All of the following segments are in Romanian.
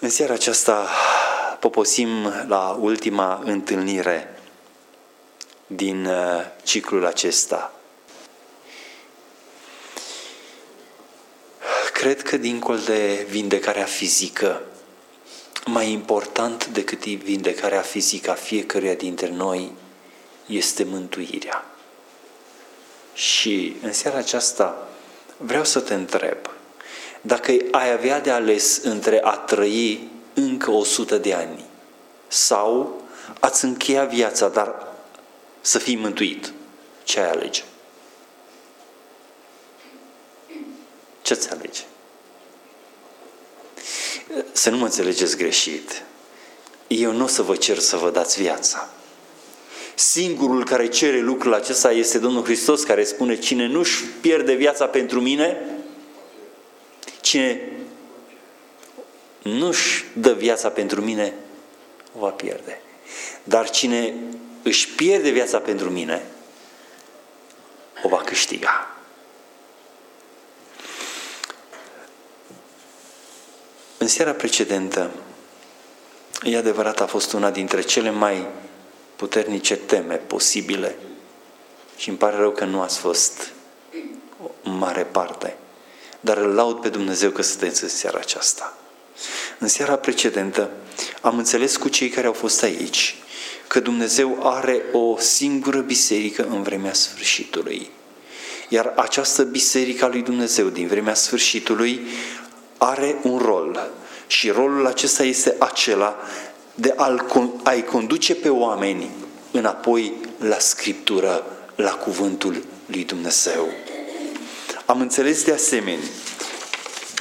În seara aceasta poposim la ultima întâlnire din uh, ciclul acesta. Cred că dincolo de vindecarea fizică, mai important decât vindecarea fizică a fiecăruia dintre noi este mântuirea. Și în seara aceasta vreau să te întreb, dacă ai avea de ales între a trăi încă o sută de ani sau ați încheia viața, dar să fii mântuit, ce ai alege? Ce ți alege? Să nu mă înțelegeți greșit. Eu nu o să vă cer să vă dați viața. Singurul care cere lucrul acesta este Domnul Hristos, care spune, cine nu-și pierde viața pentru mine, Cine nu-și dă viața pentru mine, o va pierde. Dar cine își pierde viața pentru mine, o va câștiga. În seara precedentă, e adevărat, a fost una dintre cele mai puternice teme posibile și îmi pare rău că nu ați fost o mare parte dar îl laud pe Dumnezeu că sunteți în seara aceasta. În seara precedentă am înțeles cu cei care au fost aici că Dumnezeu are o singură biserică în vremea sfârșitului. Iar această biserică a lui Dumnezeu din vremea sfârșitului are un rol și rolul acesta este acela de a-i conduce pe oameni înapoi la Scriptură, la cuvântul lui Dumnezeu. Am înțeles de asemenea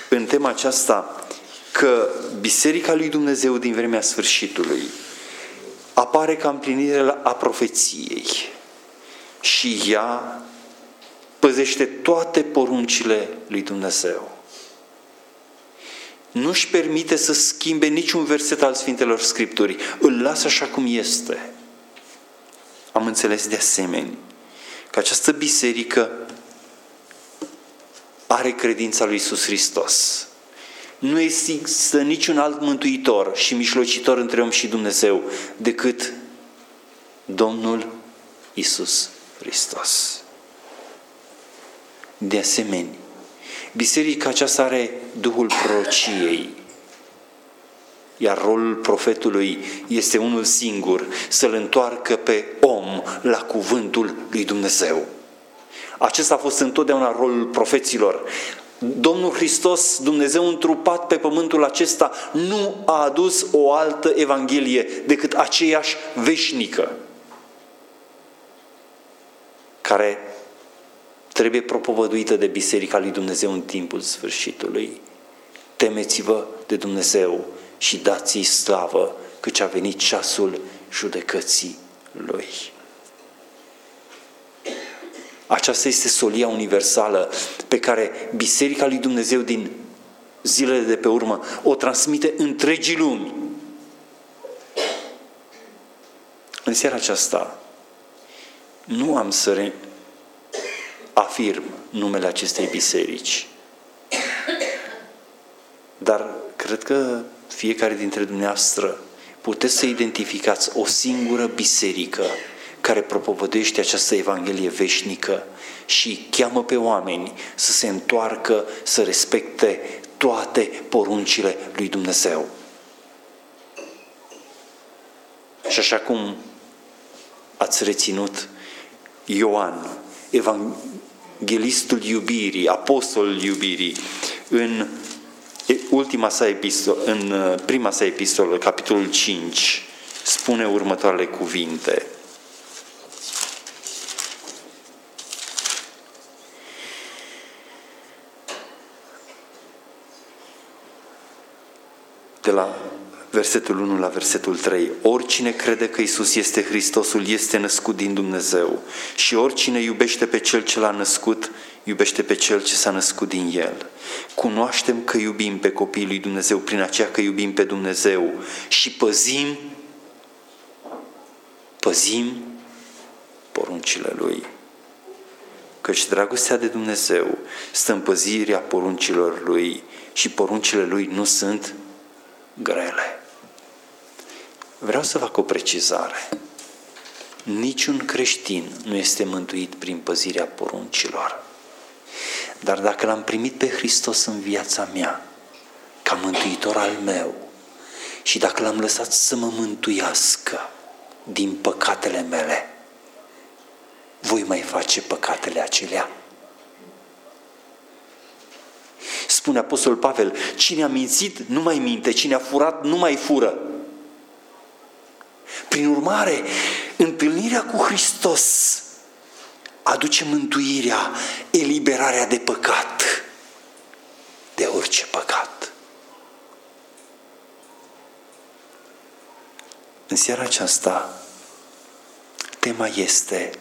în tema aceasta că Biserica lui Dumnezeu din vremea sfârșitului apare ca împlinire a profeției și ea păzește toate poruncile lui Dumnezeu. Nu-și permite să schimbe niciun verset al Sfintelor Scripturii. Îl lasă așa cum este. Am înțeles de asemenea că această biserică are credința lui Isus Hristos. Nu există niciun alt mântuitor și mijlocitor între om și Dumnezeu decât Domnul Isus Hristos. De asemenea, biserica aceasta are Duhul prorociei, iar rolul profetului este unul singur, să-l întoarcă pe om la cuvântul lui Dumnezeu. Acesta a fost întotdeauna rolul profeților. Domnul Hristos, Dumnezeu întrupat pe pământul acesta, nu a adus o altă Evanghelie decât aceeași veșnică, care trebuie propovăduită de Biserica lui Dumnezeu în timpul sfârșitului. Temeți-vă de Dumnezeu și dați-i slavă, căci a venit ceasul judecății Lui. Aceasta este solia universală pe care Biserica lui Dumnezeu din zilele de pe urmă o transmite întregii lumi. În seara aceasta nu am să afirm numele acestei biserici, dar cred că fiecare dintre dumneavoastră puteți să identificați o singură biserică care propovădește această Evanghelie veșnică și cheamă pe oameni să se întoarcă, să respecte toate poruncile lui Dumnezeu. Și așa cum ați reținut Ioan, evanghelistul iubirii, apostolul iubirii, în ultima sa epistolă, în uh, prima sa epistolă, capitolul 5, spune următoarele cuvinte. De la versetul 1 la versetul 3. Oricine crede că Isus este Hristosul este născut din Dumnezeu și oricine iubește pe Cel ce l-a născut, iubește pe Cel ce s-a născut din El. Cunoaștem că iubim pe copiii lui Dumnezeu prin aceea că iubim pe Dumnezeu și păzim, păzim poruncile Lui. Căci dragostea de Dumnezeu stă în păzirea poruncilor Lui și poruncile Lui nu sunt grele. Vreau să fac o precizare. Niciun creștin nu este mântuit prin păzirea poruncilor. Dar dacă l-am primit pe Hristos în viața mea, ca mântuitor al meu, și dacă l-am lăsat să mă mântuiască din păcatele mele, voi mai face păcatele acelea? Spune Apostol Pavel, cine a mințit nu mai minte, cine a furat nu mai fură. Prin urmare, întâlnirea cu Hristos aduce mântuirea, eliberarea de păcat, de orice păcat. În seara aceasta, tema este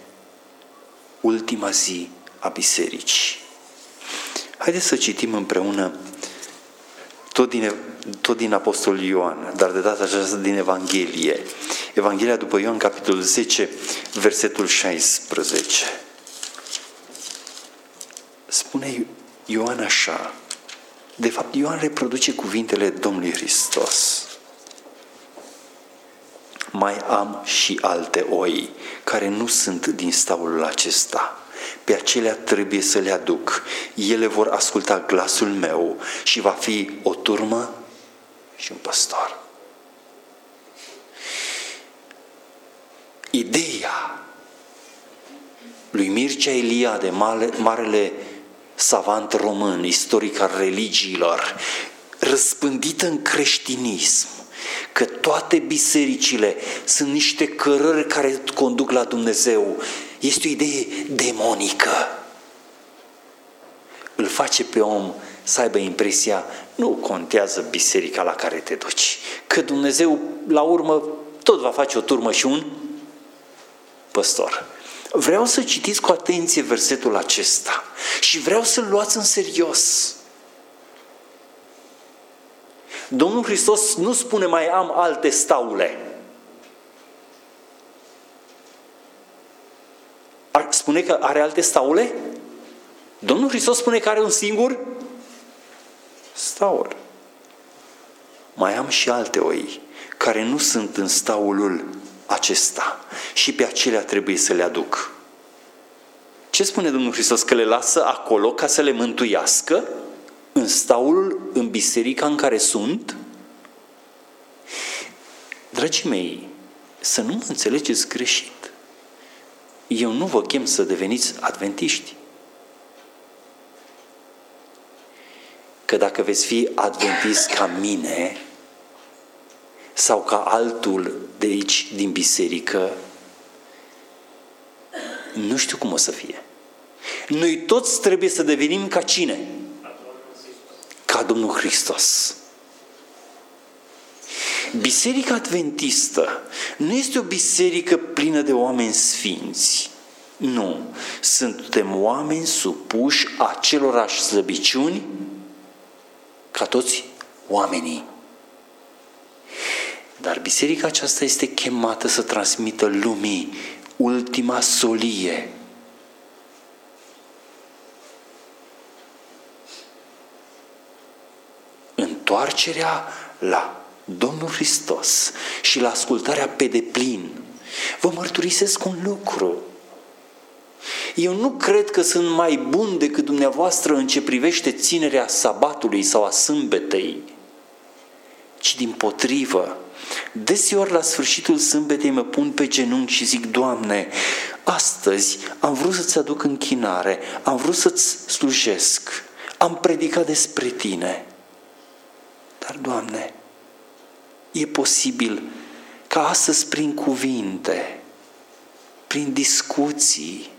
ultima zi a bisericii. Haideți să citim împreună tot din, tot din Apostol Ioan, dar de data aceasta din Evanghelie. Evanghelia după Ioan, capitolul 10, versetul 16. Spune Ioan așa, de fapt Ioan reproduce cuvintele Domnului Hristos. Mai am și alte oi care nu sunt din staulul acesta pe acelea trebuie să le aduc. Ele vor asculta glasul meu și va fi o turmă și un păstor. Ideea lui Mircea Eliade, marele savant român, istoric al religiilor, răspândită în creștinism, că toate bisericile sunt niște cărări care conduc la Dumnezeu, este o idee demonică. Îl face pe om să aibă impresia, nu contează biserica la care te duci, că Dumnezeu la urmă tot va face o turmă și un păstor. Vreau să citiți cu atenție versetul acesta și vreau să-l luați în serios. Domnul Hristos nu spune mai am alte staule. Spune că are alte staule? Domnul Hristos spune că are un singur staul. Mai am și alte oi care nu sunt în staulul acesta și pe acelea trebuie să le aduc. Ce spune Domnul Hristos? Că le lasă acolo ca să le mântuiască? În staulul, în biserica în care sunt? Dragii mei, să nu mă înțelegeți greșit. Eu nu vă chem să deveniți adventiști. Că dacă veți fi adventist ca mine sau ca altul de aici din biserică, nu știu cum o să fie. Noi toți trebuie să devenim ca cine? Ca Domnul Hristos. Biserica Adventistă nu este o biserică plină de oameni sfinți. Nu. Suntem oameni supuși acelorași slăbiciuni ca toți oamenii. Dar biserica aceasta este chemată să transmită lumii ultima solie. Întoarcerea la Domnul Hristos și la ascultarea pe deplin, vă mărturisesc un lucru. Eu nu cred că sunt mai bun decât dumneavoastră în ce privește ținerea sabatului sau a sâmbetei, ci din potrivă, deseori la sfârșitul sâmbetei mă pun pe genunchi și zic, Doamne, astăzi am vrut să-ți aduc închinare, am vrut să-ți slujesc, am predicat despre Tine, dar, Doamne, e posibil ca astăzi prin cuvinte, prin discuții,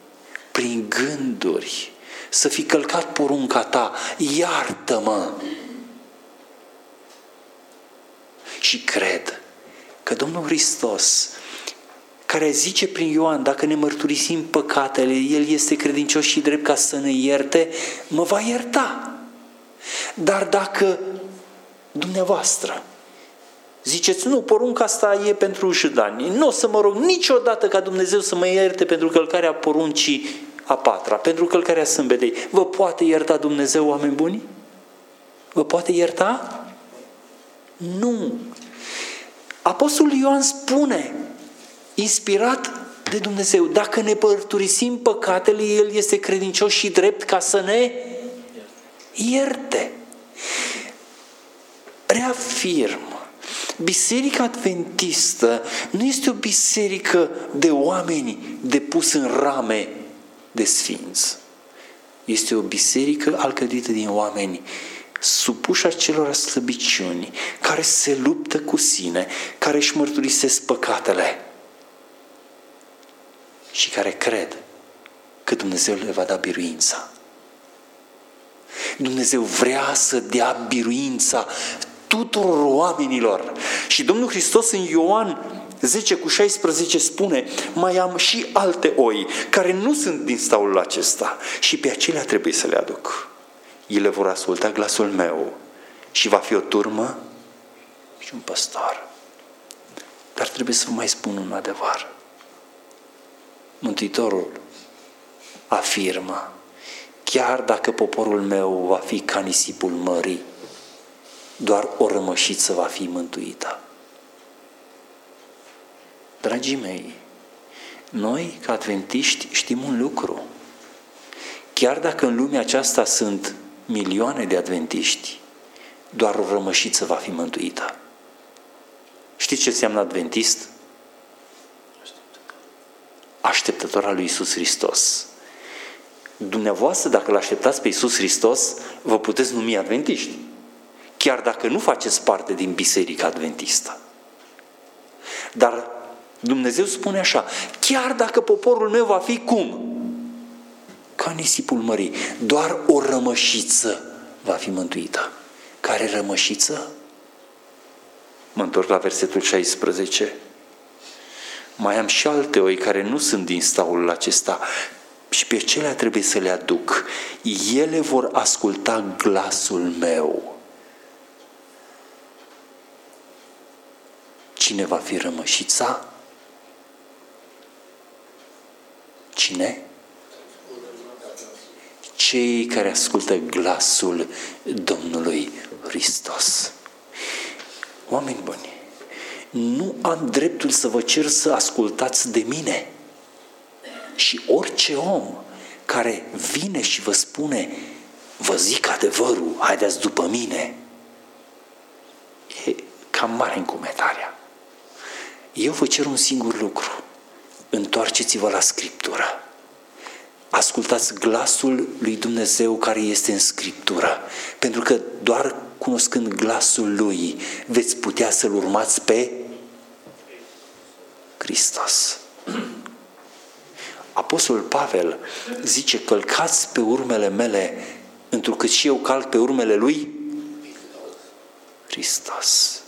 prin gânduri, să fi călcat porunca ta, iartă-mă! Și cred că Domnul Hristos, care zice prin Ioan, dacă ne mărturisim păcatele, El este credincios și drept ca să ne ierte, mă va ierta. Dar dacă dumneavoastră Ziceți, nu, porunca asta e pentru judani. Nu o să mă rog niciodată ca Dumnezeu să mă ierte pentru călcarea poruncii a patra, pentru călcarea sâmbetei. Vă poate ierta Dumnezeu, oameni buni? Vă poate ierta? Nu. Apostolul Ioan spune, inspirat de Dumnezeu, dacă ne părturisim păcatele, El este credincios și drept ca să ne ierte. Reafirm, Biserica Adventistă nu este o biserică de oameni depus în rame de sfinți. Este o biserică alcădită din oameni supuși acelor slăbiciuni, care se luptă cu sine, care își mărturisesc păcatele și care cred că Dumnezeu le va da biruința. Dumnezeu vrea să dea biruința tuturor oamenilor. Și Domnul Hristos în Ioan 10 cu 16 spune, mai am și alte oi care nu sunt din staulul acesta și pe acelea trebuie să le aduc. Ele vor asculta glasul meu și va fi o turmă și un păstor. Dar trebuie să vă mai spun un adevăr. Mântuitorul afirmă, chiar dacă poporul meu va fi ca nisipul mării, doar o rămășiță va fi mântuită. Dragii mei, noi, ca adventiști, știm un lucru. Chiar dacă în lumea aceasta sunt milioane de adventiști, doar o rămășiță va fi mântuită. Știți ce înseamnă adventist? Așteptător al lui Isus Hristos. Dumneavoastră, dacă îl așteptați pe Isus Hristos, vă puteți numi adventiști chiar dacă nu faceți parte din Biserica Adventistă. Dar Dumnezeu spune așa, chiar dacă poporul meu va fi cum? Ca nisipul mării, doar o rămășiță va fi mântuită. Care rămășiță? Mă întorc la versetul 16. Mai am și alte oi care nu sunt din staulul acesta și pe acelea trebuie să le aduc. Ele vor asculta glasul meu Cine va fi rămășița? Cine? Cei care ascultă glasul Domnului Hristos. Oameni buni, nu am dreptul să vă cer să ascultați de mine. Și orice om care vine și vă spune, vă zic adevărul, haideți după mine, e cam mare încumetarea. Eu vă cer un singur lucru. Întoarceți-vă la Scriptură. Ascultați glasul lui Dumnezeu care este în Scriptură. Pentru că doar cunoscând glasul lui veți putea să-L urmați pe Hristos. Apostolul Pavel zice, călcați pe urmele mele, întrucât și eu calc pe urmele lui Hristos.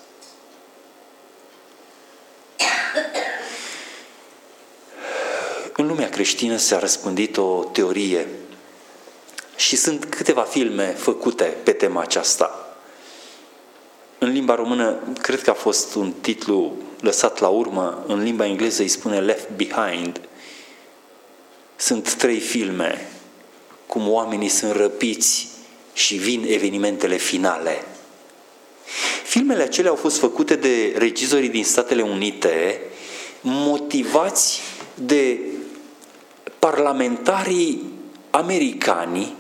În lumea creștină s-a răspândit o teorie și sunt câteva filme făcute pe tema aceasta. În limba română, cred că a fost un titlu lăsat la urmă, în limba engleză îi spune Left Behind. Sunt trei filme cum oamenii sunt răpiți și vin evenimentele finale. Filmele acelea au fost făcute de regizorii din Statele Unite, motivați de parlamentarii americani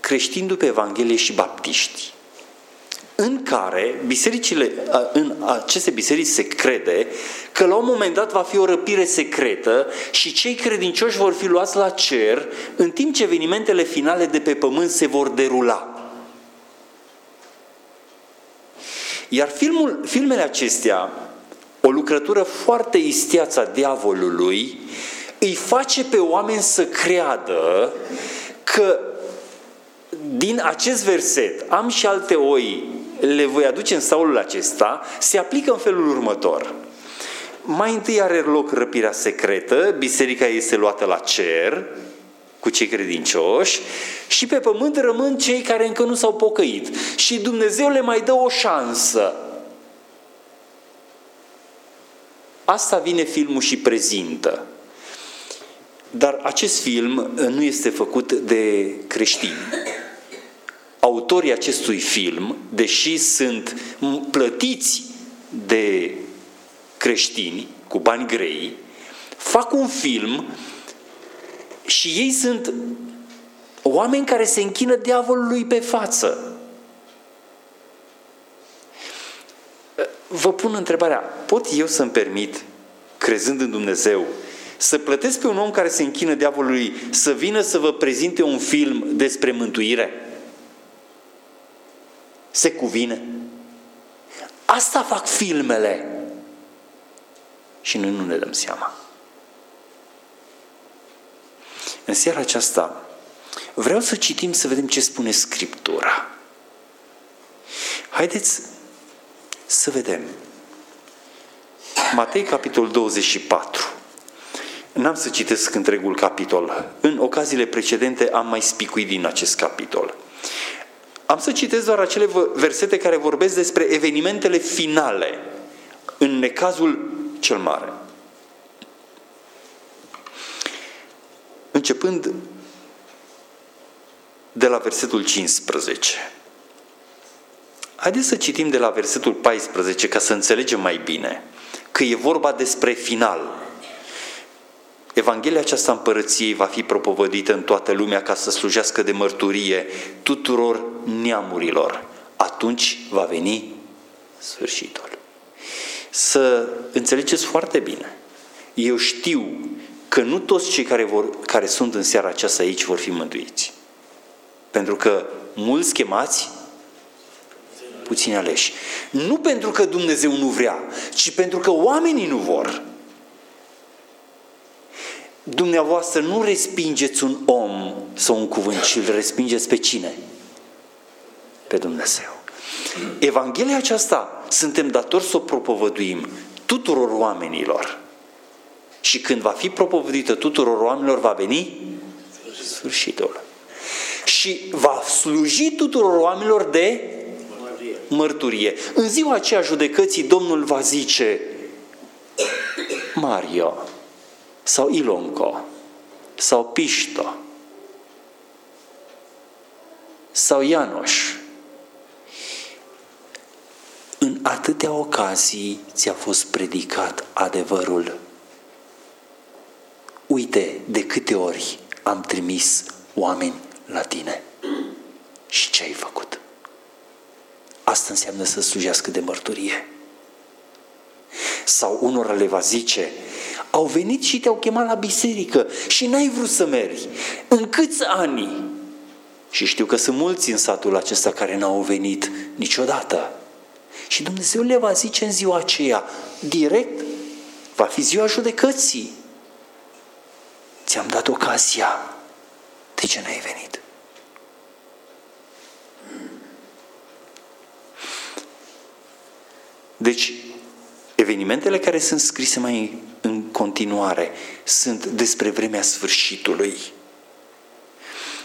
creștini după Evanghelie și baptiști, în care bisericile, în aceste biserici se crede că la un moment dat va fi o răpire secretă și cei credincioși vor fi luați la cer în timp ce evenimentele finale de pe pământ se vor derula. Iar filmul, filmele acestea, o lucrătură foarte isteață a diavolului, îi face pe oameni să creadă că din acest verset, am și alte oi, le voi aduce în staulul acesta, se aplică în felul următor. Mai întâi are loc răpirea secretă, biserica este luată la cer, cu cei credincioși și pe pământ rămân cei care încă nu s-au pocăit. Și Dumnezeu le mai dă o șansă. Asta vine filmul și prezintă. Dar acest film nu este făcut de creștini. autorii acestui film, deși sunt plătiți de creștini cu bani grei, fac un film și ei sunt oameni care se închină diavolului pe față. Vă pun întrebarea, pot eu să-mi permit, crezând în Dumnezeu, să plătesc pe un om care se închină diavolului să vină să vă prezinte un film despre mântuire? Se cuvine? Asta fac filmele. Și noi nu ne dăm seama. În seara aceasta vreau să citim să vedem ce spune Scriptura. Haideți să vedem. Matei, capitolul 24. N-am să citesc întregul capitol. În ocaziile precedente am mai spicuit din acest capitol. Am să citesc doar acele versete care vorbesc despre evenimentele finale în necazul cel mare. Începând de la versetul 15. Haideți să citim de la versetul 14 ca să înțelegem mai bine că e vorba despre final. Evanghelia aceasta împărăției va fi propovădită în toată lumea ca să slujească de mărturie tuturor neamurilor. Atunci va veni sfârșitul. Să înțelegeți foarte bine. Eu știu că nu toți cei care, vor, care sunt în seara aceasta aici vor fi mântuiți. Pentru că mulți chemați, puțini aleși. Nu pentru că Dumnezeu nu vrea, ci pentru că oamenii nu vor. Dumneavoastră nu respingeți un om sau un cuvânt, ci îl respingeți pe cine? Pe Dumnezeu. Evanghelia aceasta suntem datori să o propovăduim tuturor oamenilor. Și când va fi propovăduită tuturor oamenilor, va veni sfârșitul. Și va sluji tuturor oamenilor de mărturie. În ziua aceea judecății, Domnul va zice Mario sau Ilonco sau Pișto sau Ianoș. În atâtea ocazii ți-a fost predicat adevărul. Uite de câte ori am trimis oameni la tine. Și ce ai făcut? Asta înseamnă să slujească de mărturie. Sau unora le va zice, au venit și te-au chemat la biserică și n-ai vrut să mergi. În câți ani? Și știu că sunt mulți în satul acesta care n-au venit niciodată. Și Dumnezeu le va zice în ziua aceea, direct, va fi ziua judecății. Ți-am dat ocazia. De ce n-ai venit? Deci, evenimentele care sunt scrise mai în continuare sunt despre vremea sfârșitului.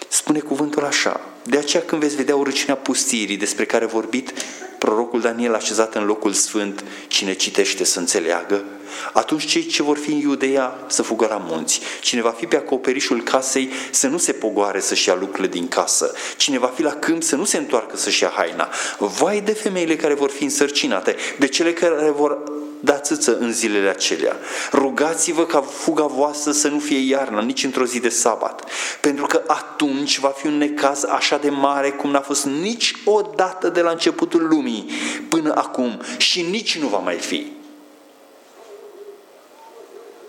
Spune cuvântul așa, de aceea când veți vedea urăciunea pustirii despre care a vorbit prorocul Daniel așezat în locul sfânt, cine citește să înțeleagă, atunci cei ce vor fi în Iudeea să fugă la munți. Cine va fi pe acoperișul casei să nu se pogoare să-și ia lucrurile din casă. Cine va fi la câmp să nu se întoarcă să-și ia haina. Vai de femeile care vor fi însărcinate, de cele care vor da țâță în zilele acelea. Rugați-vă ca fuga voastră să nu fie iarnă, nici într-o zi de sabat. Pentru că atunci va fi un necaz așa de mare cum n-a fost nici odată de la începutul lumii până acum și nici nu va mai fi.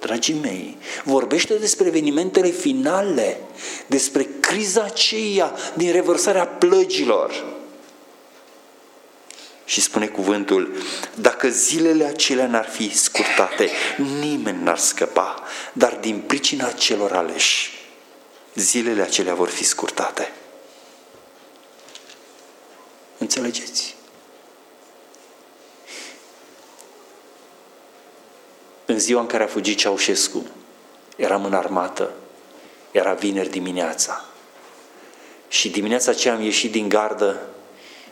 Dragii mei, vorbește despre evenimentele finale, despre criza aceea din revărsarea plăgilor. Și spune cuvântul, dacă zilele acelea n-ar fi scurtate, nimeni n-ar scăpa, dar din pricina celor aleși, zilele acelea vor fi scurtate. Înțelegeți? În ziua în care a fugit Ceaușescu, eram în armată, era vineri dimineața. Și dimineața aceea am ieșit din gardă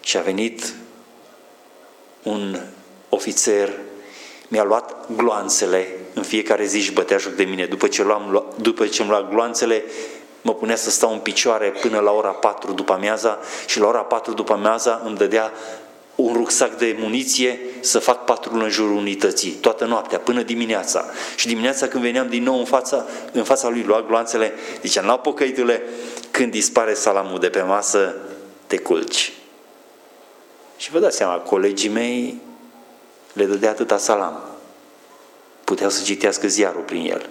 și a venit un ofițer, mi-a luat gloanțele, în fiecare zi și bătea joc de mine. După ce, luam, după ce îmi lua gloanțele, mă punea să stau în picioare până la ora 4 după amiaza și la ora 4 după amiaza îmi dădea un rucsac de muniție să fac patrul în jurul unității, toată noaptea, până dimineața. Și dimineața când veneam din nou în fața, în fața lui, lua gloanțele, zicea, n-au pocăitule, când dispare salamul de pe masă, te culci. Și vă dați seama, colegii mei le dădea atâta salam. Puteau să citească ziarul prin el.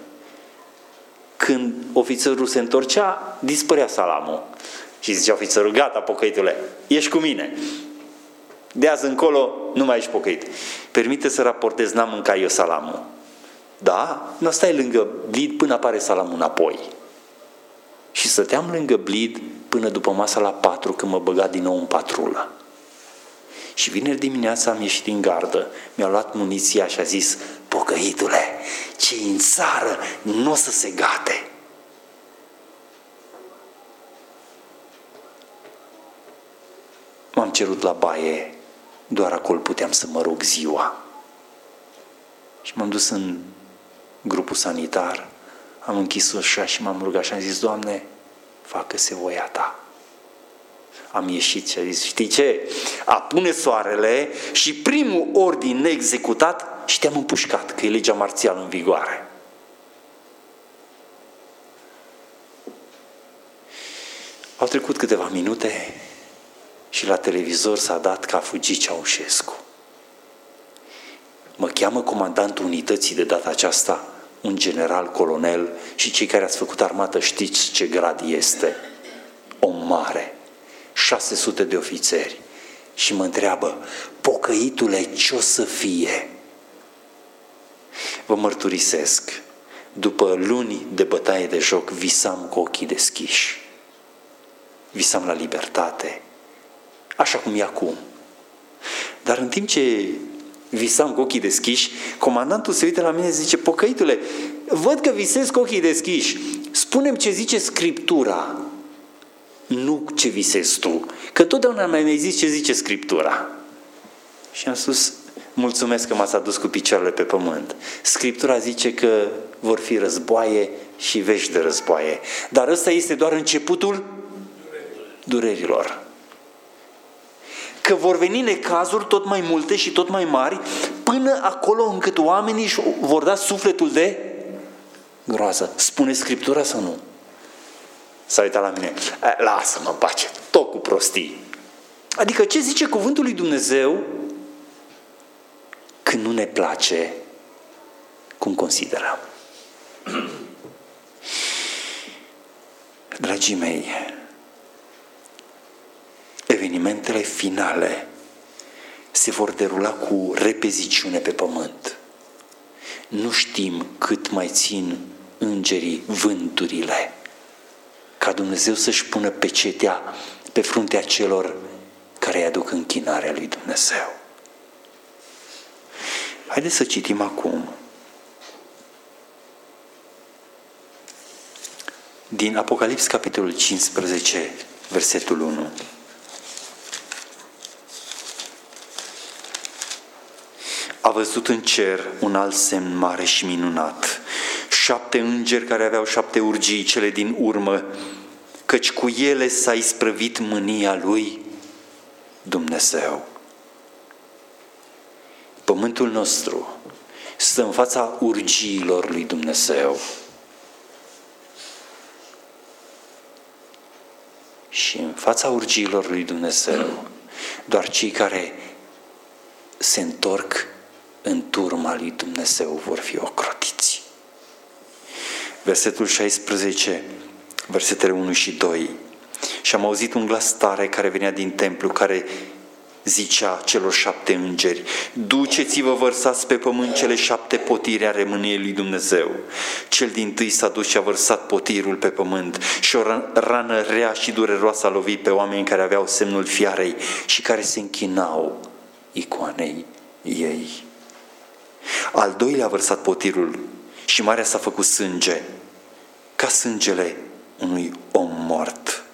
Când ofițerul se întorcea, dispărea salamul. Și zicea ofițerul, gata, pocăitule, ești cu mine. De azi încolo nu mai ești pocăit. Permite să raportez, n-am mâncat eu salamul. Da? Nu stai lângă blid până apare salamul înapoi. Și stăteam lângă blid până după masa la patru, când mă băga din nou în patrulă. Și vineri dimineața am ieșit din gardă, mi-a luat muniția și a zis, pocăitule, ce în țară nu o să se gate. M-am cerut la baie, doar acolo puteam să mă rog ziua. Și m-am dus în grupul sanitar, am închis ușa și m-am rugat și am zis, Doamne, facă-se voia Ta. Am ieșit și a zis, știi ce? Apune soarele și primul ordin neexecutat și te-am împușcat, că e legea marțială în vigoare. Au trecut câteva minute și la televizor s-a dat că a fugit Ceaușescu. Mă cheamă comandantul unității de data aceasta, un general colonel și cei care ați făcut armată știți ce grad este. O mare. 600 de ofițeri. Și mă întreabă, pocăitule, ce o să fie? Vă mărturisesc, după luni de bătaie de joc, visam cu ochii deschiși. Visam la libertate, așa cum e acum. Dar în timp ce visam cu ochii deschiși, comandantul se uită la mine și zice, pocăitule, văd că visezi cu ochii deschiși, spunem ce zice Scriptura, nu ce visezi tu, că totdeauna mi-ai zis ce zice Scriptura. Și am spus, mulțumesc că m-ați adus cu picioarele pe pământ. Scriptura zice că vor fi războaie și vești de războaie. Dar ăsta este doar începutul durerilor că vor veni necazuri tot mai multe și tot mai mari, până acolo încât oamenii își vor da sufletul de groază. Spune Scriptura sau nu? S-a uitat la mine. Lasă-mă pace, tot cu prostii. Adică ce zice cuvântul lui Dumnezeu când nu ne place cum considerăm? Dragii mei, evenimentele finale se vor derula cu repeziciune pe pământ. Nu știm cât mai țin îngerii vânturile ca Dumnezeu să-și pună pecetea pe fruntea celor care îi aduc închinarea lui Dumnezeu. Haideți să citim acum din Apocalips, capitolul 15, versetul 1. A văzut în cer un alt semn mare și minunat. Șapte îngeri care aveau șapte urgii, cele din urmă, căci cu ele s-a isprăvit mânia lui Dumnezeu. Pământul nostru stă în fața urgiilor lui Dumnezeu. Și în fața urgiilor lui Dumnezeu, doar cei care se întorc în turma lui Dumnezeu vor fi ocrotiți. Versetul 16, versetele 1 și 2. Și am auzit un glas tare care venea din templu, care zicea celor șapte îngeri, duceți-vă vărsați pe pământ cele șapte potiri a mâniei lui Dumnezeu. Cel din tâi s-a dus și a vărsat potirul pe pământ și o rană rea și dureroasă a lovit pe oameni care aveau semnul fiarei și care se închinau icoanei ei. Al doilea a vărsat potirul și marea s-a făcut sânge, ca sângele unui om mort.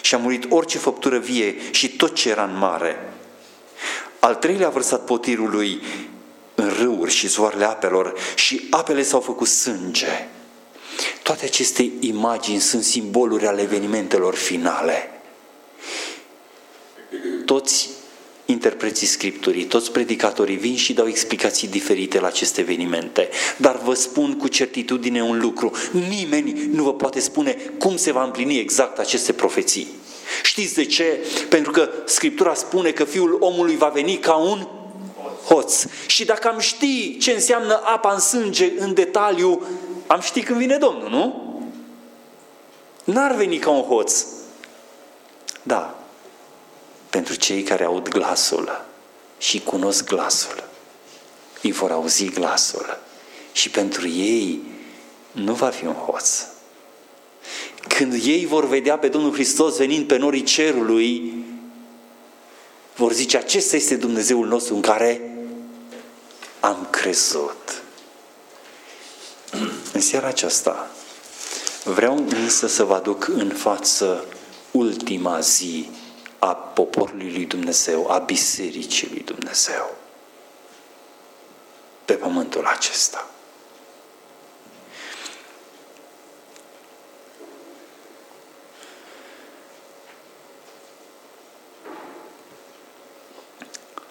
Și a murit orice făptură vie și tot ce era în mare. Al treilea a vărsat potirul lui în râuri și zoarele apelor și apele s-au făcut sânge. Toate aceste imagini sunt simboluri ale evenimentelor finale. Toți interpreții Scripturii, toți predicatorii vin și dau explicații diferite la aceste evenimente. Dar vă spun cu certitudine un lucru, nimeni nu vă poate spune cum se va împlini exact aceste profeții. Știți de ce? Pentru că Scriptura spune că Fiul omului va veni ca un hoț. Și dacă am ști ce înseamnă apa în sânge în detaliu, am ști când vine Domnul, nu? N-ar veni ca un hoț. Da, pentru cei care aud glasul și cunosc glasul. Îi vor auzi glasul. Și pentru ei nu va fi un hoț. Când ei vor vedea pe Domnul Hristos venind pe norii cerului, vor zice, acesta este Dumnezeul nostru în care am crezut. În seara aceasta vreau însă să vă aduc în față ultima zi a poporului lui Dumnezeu, a bisericii lui Dumnezeu pe pământul acesta.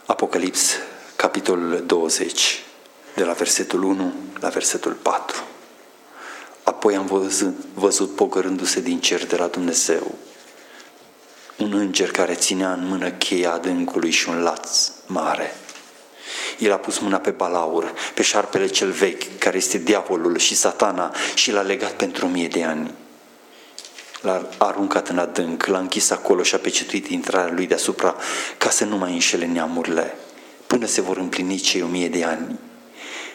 Apocalips, capitolul 20, de la versetul 1 la versetul 4. Apoi am văzut, văzut pogărându-se din cer de la Dumnezeu un înger care ținea în mână cheia adâncului și un laț mare. El a pus mâna pe balaur, pe șarpele cel vechi, care este diavolul și satana, și l-a legat pentru o mie de ani. L-a aruncat în adânc, l-a închis acolo și a pecetuit intrarea lui deasupra ca să nu mai înșele neamurile, până se vor împlini cei o mie de ani.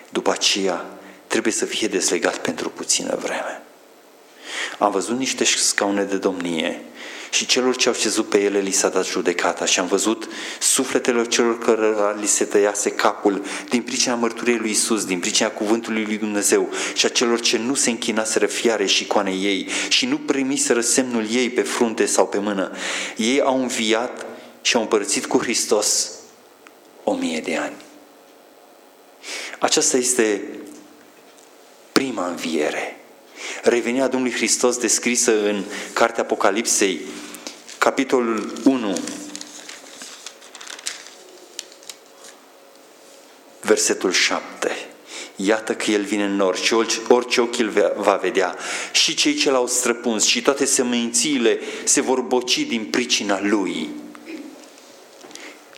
După aceea, trebuie să fie deslegat pentru puțină vreme. Am văzut niște scaune de domnie și celor ce au șezut pe ele li s-a dat judecata și am văzut sufletele celor care li se tăiase capul din pricina mărturiei lui Isus, din pricina cuvântului lui Dumnezeu și a celor ce nu se închinaseră fiare și coanei ei și nu primiseră semnul ei pe frunte sau pe mână. Ei au înviat și au împărțit cu Hristos o mie de ani. Aceasta este prima înviere. Revenirea Domnului Hristos descrisă în Cartea Apocalipsei, capitolul 1, versetul 7. Iată că El vine în nor și orice ochi îl va vedea și cei ce l-au străpuns și toate semințiile se vor boci din pricina Lui.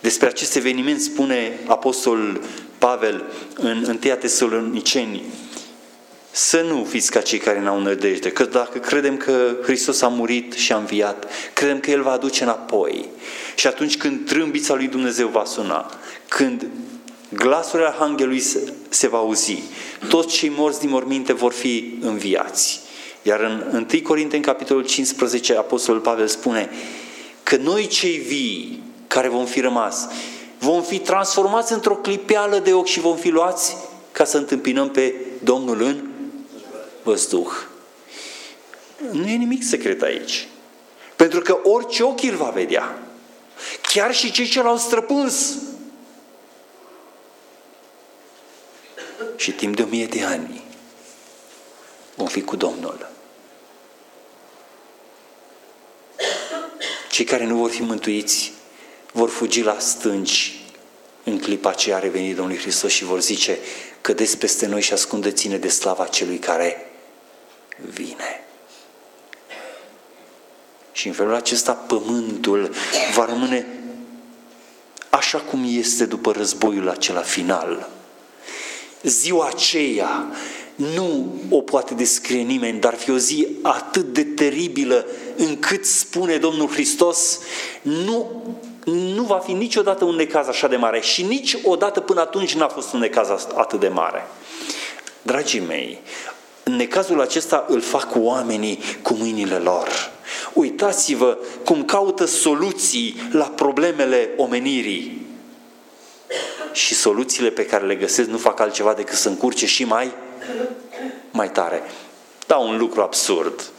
Despre acest eveniment spune Apostol Pavel în 1 Tesaloniceni să nu fiți ca cei care n-au nădejde, că dacă credem că Hristos a murit și a înviat, credem că El va aduce înapoi. Și atunci când trâmbița lui Dumnezeu va suna, când glasul Arhanghelului se, se va auzi, toți cei morți din morminte vor fi înviați. Iar în 1 Corinteni, capitolul 15, Apostolul Pavel spune că noi cei vii care vom fi rămas, vom fi transformați într-o clipeală de ochi și vom fi luați ca să întâmpinăm pe Domnul în văzduh. Nu e nimic secret aici. Pentru că orice ochi îl va vedea. Chiar și cei ce l-au străpuns. Și timp de o mie de ani vom fi cu Domnul. Cei care nu vor fi mântuiți vor fugi la stânci în clipa aceea a revenit Domnului Hristos și vor zice cădeți peste noi și ascundeți-ne de slava celui care vine. Și în felul acesta pământul va rămâne așa cum este după războiul acela final. Ziua aceea nu o poate descrie nimeni, dar fi o zi atât de teribilă încât spune Domnul Hristos, nu, nu va fi niciodată un necaz așa de mare și niciodată până atunci n-a fost un necaz atât de mare. Dragii mei, în necazul acesta îl fac oamenii cu mâinile lor. Uitați-vă cum caută soluții la problemele omenirii. Și soluțiile pe care le găsesc nu fac altceva decât să încurce și mai, mai tare. Da, un lucru absurd.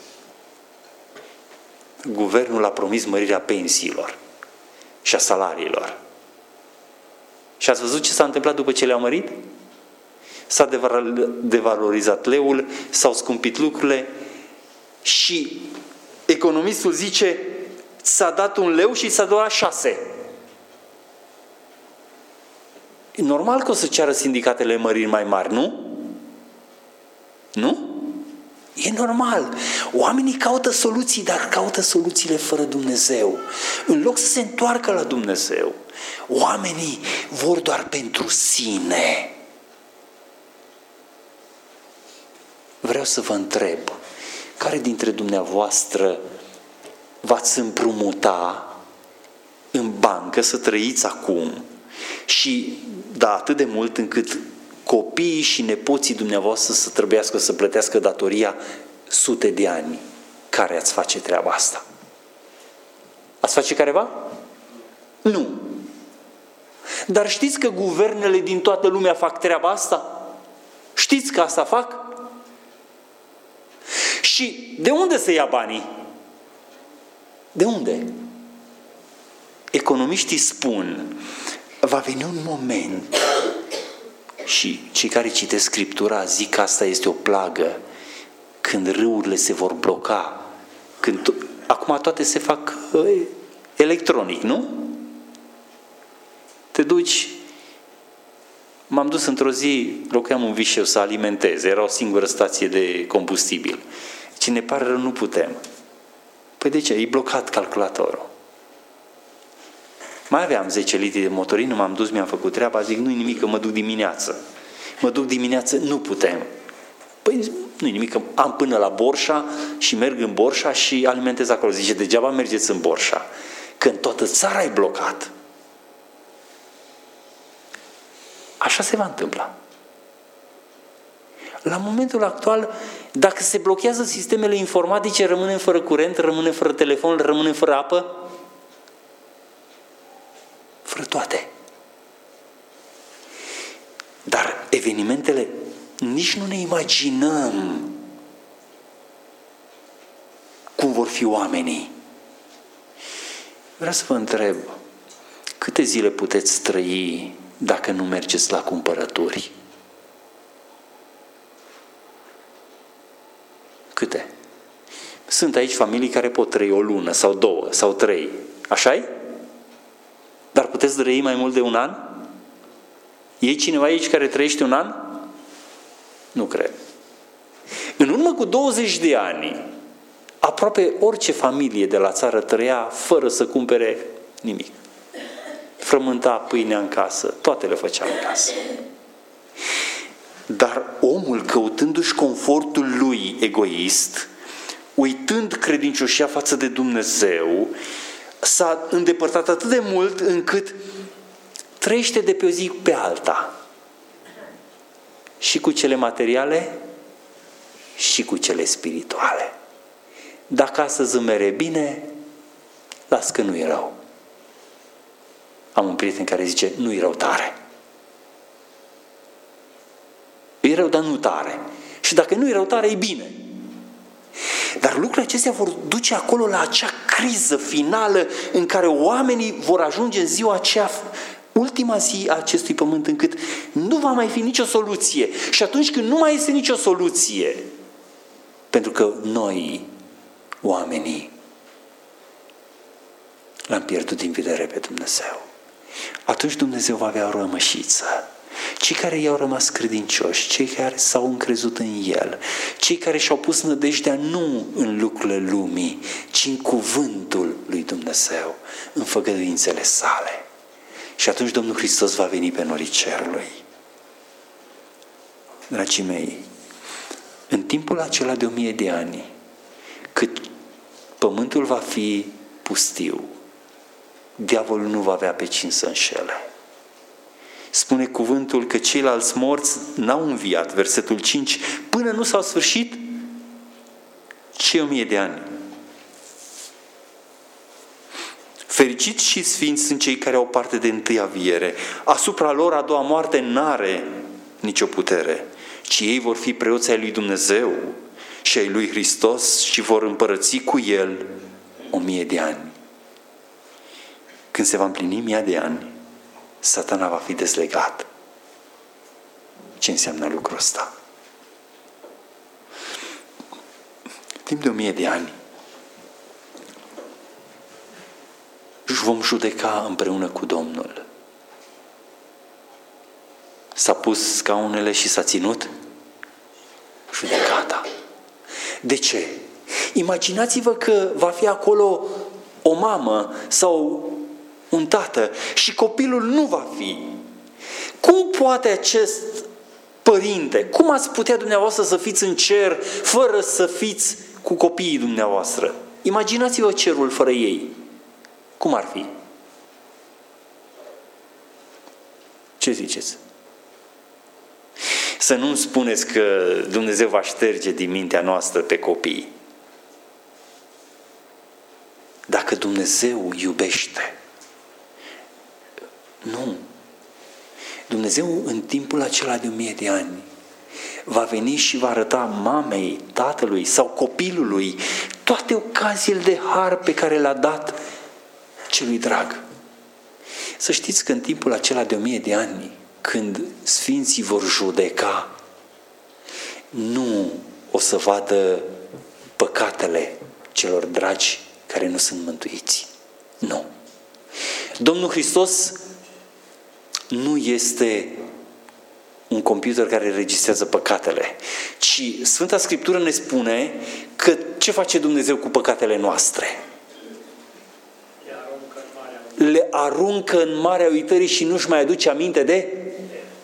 Guvernul a promis mărirea pensiilor și a salariilor. Și ați văzut ce s-a întâmplat după ce le-au mărit? S-a devalorizat leul, s-au scumpit lucrurile și economistul zice s-a dat un leu și s-a dat șase. E normal că o să ceară sindicatele măriri mai mari, nu? Nu? E normal. Oamenii caută soluții, dar caută soluțiile fără Dumnezeu. În loc să se întoarcă la Dumnezeu, oamenii vor doar pentru sine. Vreau să vă întreb, care dintre dumneavoastră v-ați împrumuta în bancă să trăiți acum și da atât de mult încât copiii și nepoții dumneavoastră să trebuiască să plătească datoria sute de ani. Care ați face treaba asta? Ați face careva? Nu. Dar știți că guvernele din toată lumea fac treaba asta? Știți că asta fac? Și de unde să ia banii? De unde? Economiștii spun, va veni un moment și cei care citesc Scriptura zic că asta este o plagă când râurile se vor bloca, când acum toate se fac uh, electronic, nu? Te duci, m-am dus într-o zi, locuiam un Vișeu să alimentez, era o singură stație de combustibil. Cine pare rău, nu putem. Păi de ce? E blocat calculatorul. Mai aveam 10 litri de motorină, m-am dus, mi-am făcut treaba, zic, nu-i nimic că mă duc dimineață. Mă duc dimineață, nu putem. Păi nu-i nimic că am până la Borșa și merg în Borșa și alimentez acolo. Zice, degeaba mergeți în Borșa, când toată țara e blocat. Așa se va întâmpla. La momentul actual, dacă se blochează sistemele informatice, rămânem fără curent, rămânem fără telefon, rămânem fără apă, fără toate. Dar evenimentele nici nu ne imaginăm cum vor fi oamenii. Vreau să vă întreb, câte zile puteți trăi dacă nu mergeți la cumpărături? Câte? Sunt aici familii care pot trăi o lună sau două sau trei. așa -i? Dar puteți trăi mai mult de un an? E cineva aici care trăiește un an? Nu cred. În urmă cu 20 de ani, aproape orice familie de la țară trăia fără să cumpere nimic. Frământa pâinea în casă, toate le făcea în casă. Dar omul, căutându-și confortul lui egoist, uitând credincioșia față de Dumnezeu, s-a îndepărtat atât de mult încât trăiește de pe o zi pe alta. Și cu cele materiale și cu cele spirituale. Dacă astăzi îmi mere bine, las că nu e rău. Am un prieten care zice, nu e rău tare. E rău, dar nu tare. Și dacă nu e rău tare, e bine. Dar lucrurile acestea vor duce acolo la acea criză finală în care oamenii vor ajunge în ziua aceea ultima zi a acestui pământ încât nu va mai fi nicio soluție. Și atunci când nu mai este nicio soluție, pentru că noi, oamenii, l-am pierdut din vedere pe Dumnezeu, atunci Dumnezeu va avea o rămășiță cei care i-au rămas credincioși, cei care s-au încrezut în El, cei care și-au pus nădejdea nu în lucrurile lumii, ci în cuvântul lui Dumnezeu, în făgăduințele sale. Și atunci Domnul Hristos va veni pe norii cerului. Dragii mei, în timpul acela de o mie de ani, cât pământul va fi pustiu, diavolul nu va avea pe cine să înșele spune cuvântul că ceilalți morți n-au înviat, versetul 5, până nu s-au sfârșit cei o mie de ani. Fericiți și sfinți sunt cei care au parte de întâia viere. Asupra lor a doua moarte n-are nicio putere, ci ei vor fi preoții ai lui Dumnezeu și ai lui Hristos și vor împărăți cu El o mie de ani. Când se va împlini mii de ani, satana va fi dezlegat. ce înseamnă lucrul ăsta. Timp de o mie de ani își vom judeca împreună cu Domnul. S-a pus scaunele și s-a ținut judecata. De ce? Imaginați-vă că va fi acolo o mamă sau un tată și copilul nu va fi. Cum poate acest părinte, cum ați putea dumneavoastră să fiți în cer fără să fiți cu copiii dumneavoastră? Imaginați-vă cerul fără ei. Cum ar fi? Ce ziceți? Să nu-mi spuneți că Dumnezeu va șterge din mintea noastră pe copii. Dacă Dumnezeu iubește, nu. Dumnezeu în timpul acela de o mie de ani va veni și va arăta mamei, tatălui sau copilului toate ocaziile de har pe care le-a dat celui drag. Să știți că în timpul acela de o mie de ani, când sfinții vor judeca, nu o să vadă păcatele celor dragi care nu sunt mântuiți. Nu. Domnul Hristos nu este un computer care registrează păcatele, ci Sfânta Scriptură ne spune că ce face Dumnezeu cu păcatele noastre? Le aruncă în marea uitării și nu-și mai aduce aminte de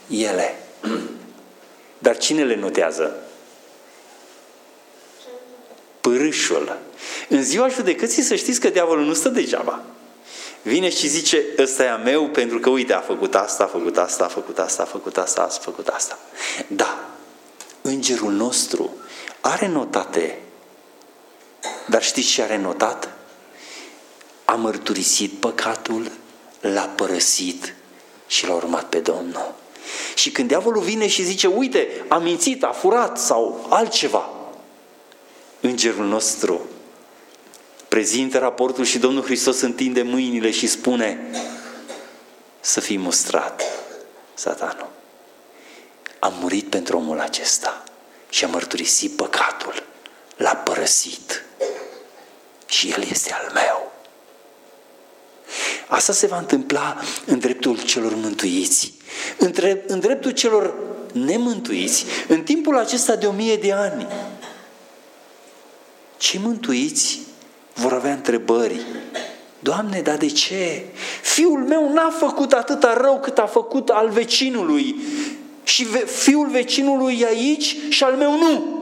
ele. Dar cine le notează? Pârâșul. În ziua judecății să știți că diavolul nu stă degeaba. Vine și zice, ăsta e a meu pentru că uite, a făcut asta, a făcut asta, a făcut asta, a făcut asta, a făcut asta. Da, îngerul nostru are notate, dar știți ce are notat? A mărturisit păcatul, l-a părăsit și l-a urmat pe Domnul. Și când diavolul vine și zice, uite, a mințit, a furat sau altceva, îngerul nostru prezintă raportul și Domnul Hristos întinde mâinile și spune să fii mustrat, satanul. Am murit pentru omul acesta și a mărturisit păcatul, l-a părăsit și el este al meu. Asta se va întâmpla în dreptul celor mântuiți, în dreptul celor nemântuiți, în timpul acesta de o mie de ani. Ce mântuiți vor avea întrebări. Doamne, dar de ce? Fiul meu n-a făcut atâta rău cât a făcut al vecinului. Și fiul vecinului e aici și al meu nu.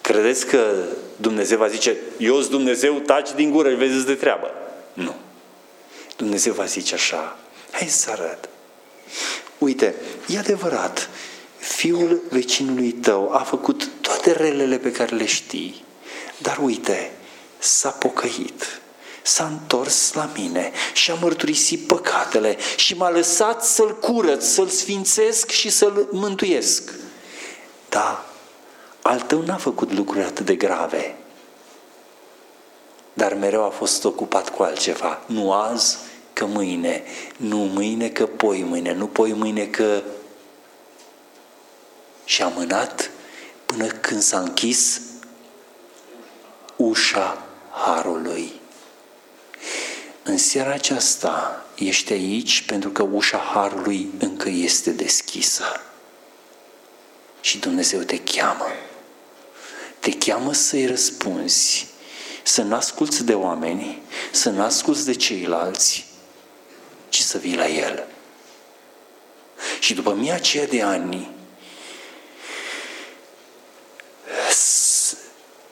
Credeți că Dumnezeu va zice, eu sunt Dumnezeu, taci din gură, vezi de treabă. Nu. Dumnezeu va zice așa, hai să arăt. Uite, e adevărat, fiul vecinului tău a făcut toate relele pe care le știi, dar uite, s-a pocăit, s-a întors la mine și a mărturisit păcatele și m-a lăsat să-l curăț, să-l sfințesc și să-l mântuiesc. Da, al tău n-a făcut lucruri atât de grave, dar mereu a fost ocupat cu altceva. Nu azi, că mâine, nu mâine, că poi mâine, nu poi mâine, că și amânat până când s-a închis ușa Harului. În seara aceasta ești aici pentru că ușa Harului încă este deschisă. Și Dumnezeu te cheamă. Te cheamă să-i răspunzi, să nu asculți de oameni, să nu asculți de ceilalți, ci să vii la El. Și după mii aceea de ani,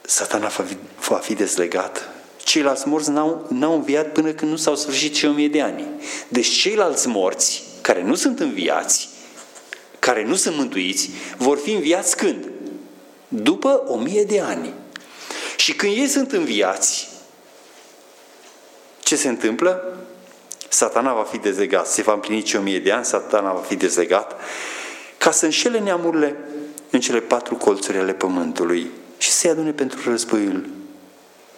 satana va fi dezlegat. Ceilalți morți n-au, n-au înviat până când nu s-au sfârșit cei o mie de ani. Deci ceilalți morți, care nu sunt înviați, care nu sunt mântuiți, vor fi înviați când? După o mie de ani. Și când ei sunt înviați, ce se întâmplă? Satana va fi dezlegat. Se va împlini cei o mie de ani, satana va fi dezlegat ca să înșele neamurile în cele patru colțuri ale pământului și să-i adune pentru războiul,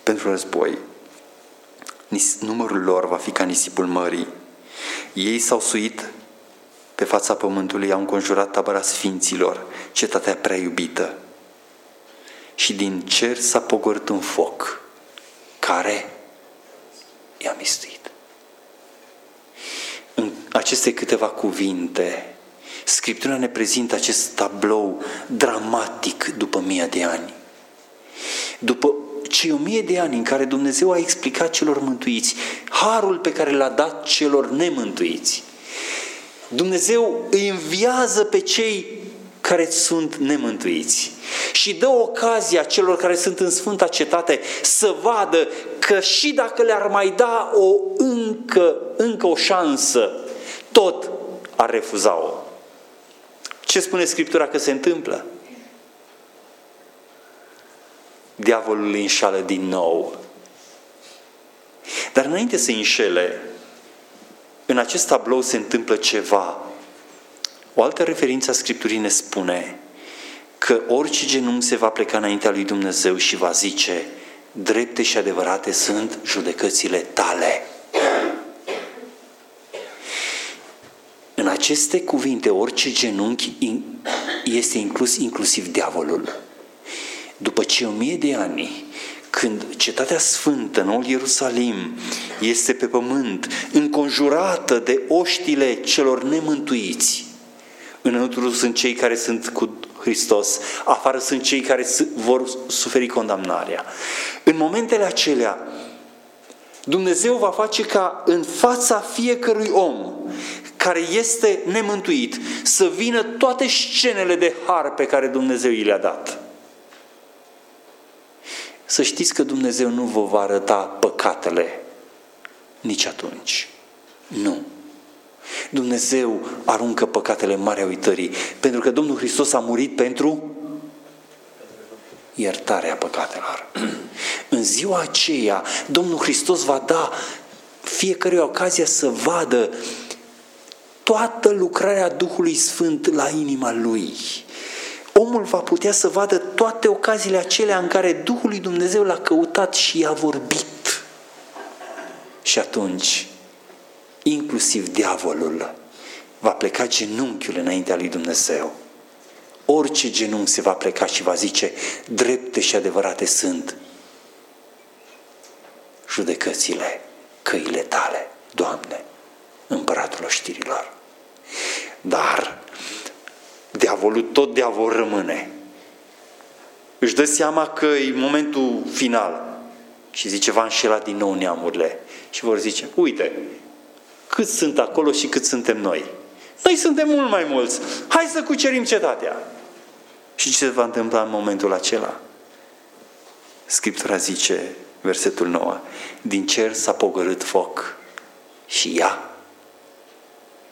pentru război. Numărul lor va fi ca nisipul mării. Ei s-au suit pe fața pământului, au înconjurat tabăra sfinților, cetatea prea iubită. Și din cer s-a pogorât un foc care i-a mistuit. În aceste câteva cuvinte, Scriptura ne prezintă acest tablou dramatic după mii de ani. După cei o mie de ani în care Dumnezeu a explicat celor mântuiți harul pe care l-a dat celor nemântuiți. Dumnezeu îi înviază pe cei care sunt nemântuiți și dă ocazia celor care sunt în Sfânta Cetate să vadă că și dacă le-ar mai da o încă, încă o șansă, tot ar refuza-o. Ce spune Scriptura că se întâmplă? Diavolul îi înșală din nou. Dar înainte să înșele, în acest tablou se întâmplă ceva. O altă referință a Scripturii ne spune că orice genunchi se va pleca înaintea lui Dumnezeu și va zice drepte și adevărate sunt judecățile tale. În aceste cuvinte, orice genunchi este inclus inclusiv diavolul. După ce o mie de ani, când cetatea sfântă, noul Ierusalim, este pe pământ, înconjurată de oștile celor nemântuiți, înăuntru sunt cei care sunt cu Hristos, afară sunt cei care vor suferi condamnarea. În momentele acelea, Dumnezeu va face ca în fața fiecărui om care este nemântuit să vină toate scenele de har pe care Dumnezeu i le-a dat. Să știți că Dumnezeu nu vă va arăta păcatele nici atunci. Nu. Dumnezeu aruncă păcatele în marea uitării, pentru că Domnul Hristos a murit pentru iertarea păcatelor. În ziua aceea, Domnul Hristos va da fiecare ocazia să vadă toată lucrarea Duhului Sfânt la inima lui. Omul va putea să vadă toate ocaziile acelea în care Duhul lui Dumnezeu l-a căutat și i-a vorbit. Și atunci, inclusiv diavolul va pleca genunchiul înaintea lui Dumnezeu. Orice genunchi se va pleca și va zice, drepte și adevărate sunt judecățile, căile tale, Doamne, împăratul oștirilor. Dar diavolul, tot diavol rămâne. Își dă seama că e momentul final și zice, va înșela din nou neamurile. Și vor zice, uite, cât sunt acolo și cât suntem noi. Noi suntem mult mai mulți. Hai să cucerim cetatea. Și ce se va întâmpla în momentul acela? Scriptura zice, versetul 9, din cer s-a pogărât foc și ea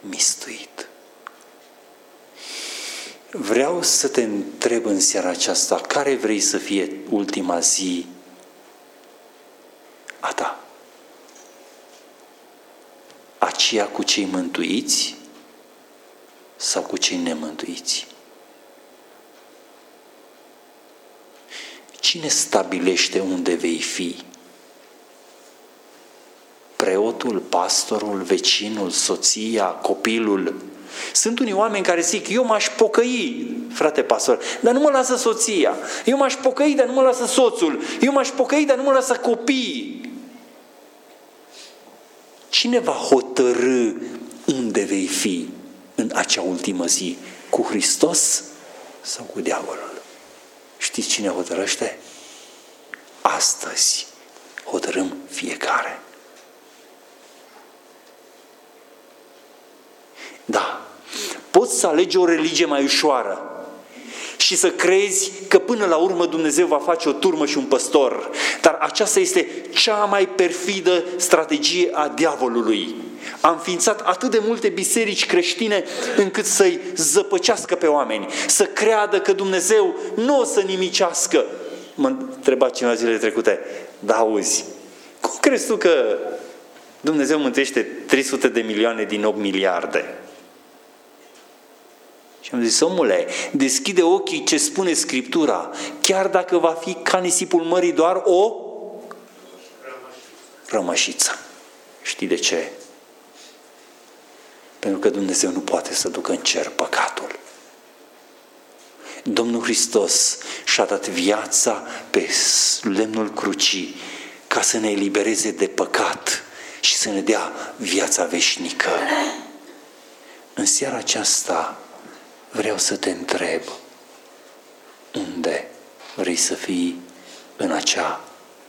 mistuit. Vreau să te întreb în seara aceasta, care vrei să fie ultima zi a ta? Aceea cu cei mântuiți sau cu cei nemântuiți? Cine stabilește unde vei fi? Preotul, pastorul, vecinul, soția, copilul? Sunt unii oameni care zic, eu m-aș pocăi, frate pastor, dar nu mă lasă soția. Eu m-aș pocăi, dar nu mă lasă soțul. Eu m-aș pocăi, dar nu mă lasă copiii. Cine va hotărâ unde vei fi în acea ultimă zi? Cu Hristos sau cu diavolul? Știți cine hotărăște? Astăzi hotărâm fiecare. Da, poți să alegi o religie mai ușoară și să crezi că până la urmă Dumnezeu va face o turmă și un păstor. Dar aceasta este cea mai perfidă strategie a diavolului. A înființat atât de multe biserici creștine încât să-i zăpăcească pe oameni, să creadă că Dumnezeu nu o să nimicească. Mă întreba cineva zilele trecute, da auzi, cum crezi tu că Dumnezeu mântuiește 300 de milioane din 8 miliarde? Și am zis, omule, deschide ochii ce spune Scriptura, chiar dacă va fi ca nisipul mării doar o rămășiță. Știi de ce? Pentru că Dumnezeu nu poate să ducă în cer păcatul. Domnul Hristos și-a dat viața pe lemnul crucii ca să ne elibereze de păcat și să ne dea viața veșnică. În seara aceasta vreau să te întreb unde vrei să fii în acea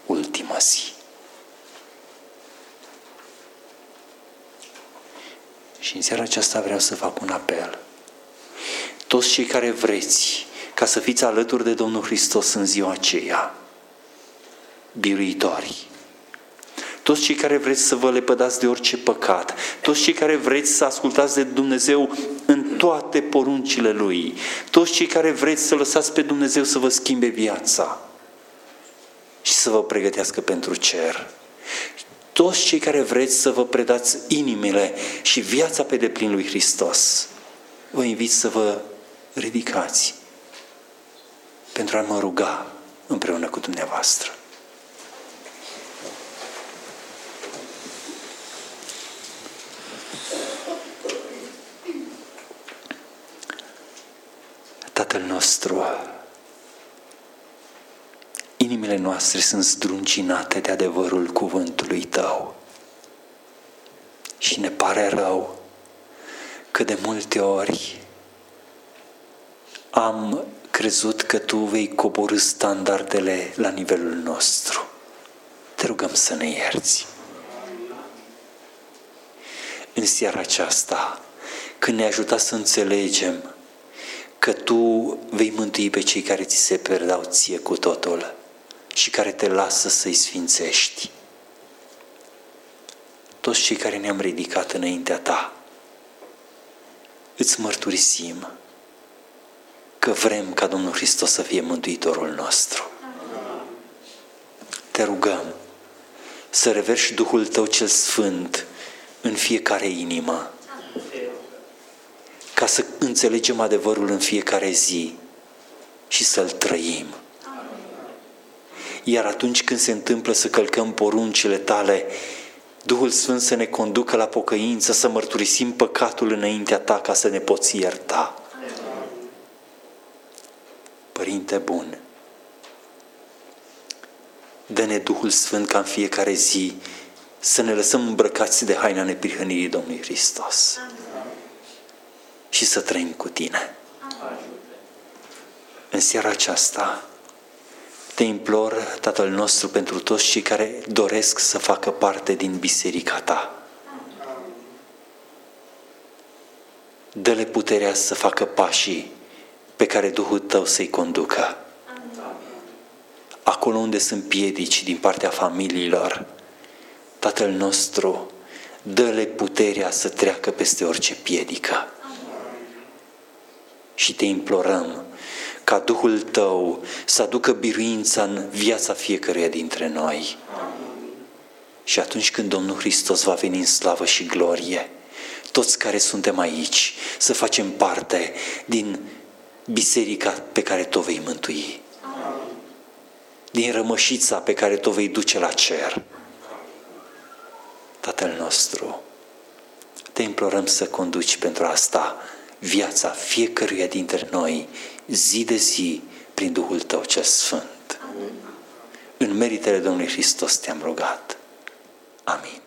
ultimă zi. Și în seara aceasta vreau să fac un apel. Toți cei care vreți ca să fiți alături de Domnul Hristos în ziua aceea, biruitori, toți cei care vreți să vă lepădați de orice păcat, toți cei care vreți să ascultați de Dumnezeu în toate poruncile Lui, toți cei care vreți să lăsați pe Dumnezeu să vă schimbe viața și să vă pregătească pentru cer, toți cei care vreți să vă predați inimile și viața pe deplin lui Hristos, vă invit să vă ridicați pentru a mă ruga împreună cu dumneavoastră. Tatăl nostru, inimile noastre sunt zdruncinate de adevărul cuvântului Tău. Și ne pare rău că de multe ori am crezut că Tu vei coborâ standardele la nivelul nostru. Te rugăm să ne ierți. În seara aceasta, când ne ajuta să înțelegem că Tu vei mântui pe cei care ți se perdau ție cu totul și care te lasă să-i sfințești. Toți cei care ne-am ridicat înaintea Ta, îți mărturisim că vrem ca Domnul Hristos să fie Mântuitorul nostru. Te rugăm să reverși Duhul Tău cel Sfânt în fiecare inimă, ca să înțelegem adevărul în fiecare zi și să-l trăim. Iar atunci când se întâmplă să călcăm poruncile tale, Duhul Sfânt să ne conducă la pocăință, să mărturisim păcatul înaintea ta ca să ne poți ierta. Părinte bun, dă-ne Duhul Sfânt ca în fiecare zi să ne lăsăm îmbrăcați de haina neprihănirii Domnului Hristos și să trăim cu Tine. În seara aceasta te implor, Tatăl nostru, pentru toți cei care doresc să facă parte din biserica Ta. Dă-le puterea să facă pașii pe care Duhul Tău să-i conducă. Acolo unde sunt piedici din partea familiilor, Tatăl nostru, dă-le puterea să treacă peste orice piedică. Și te implorăm ca Duhul Tău să aducă biruința în viața fiecăruia dintre noi. Și atunci când Domnul Hristos va veni în slavă și glorie, toți care suntem aici, să facem parte din biserica pe care tu vei mântui. Din rămășița pe care tu vei duce la cer. Tatăl nostru, te implorăm să conduci pentru asta viața fiecăruia dintre noi, zi de zi, prin Duhul Tău cel Sfânt. În meritele Domnului Hristos te-am rugat. Amin.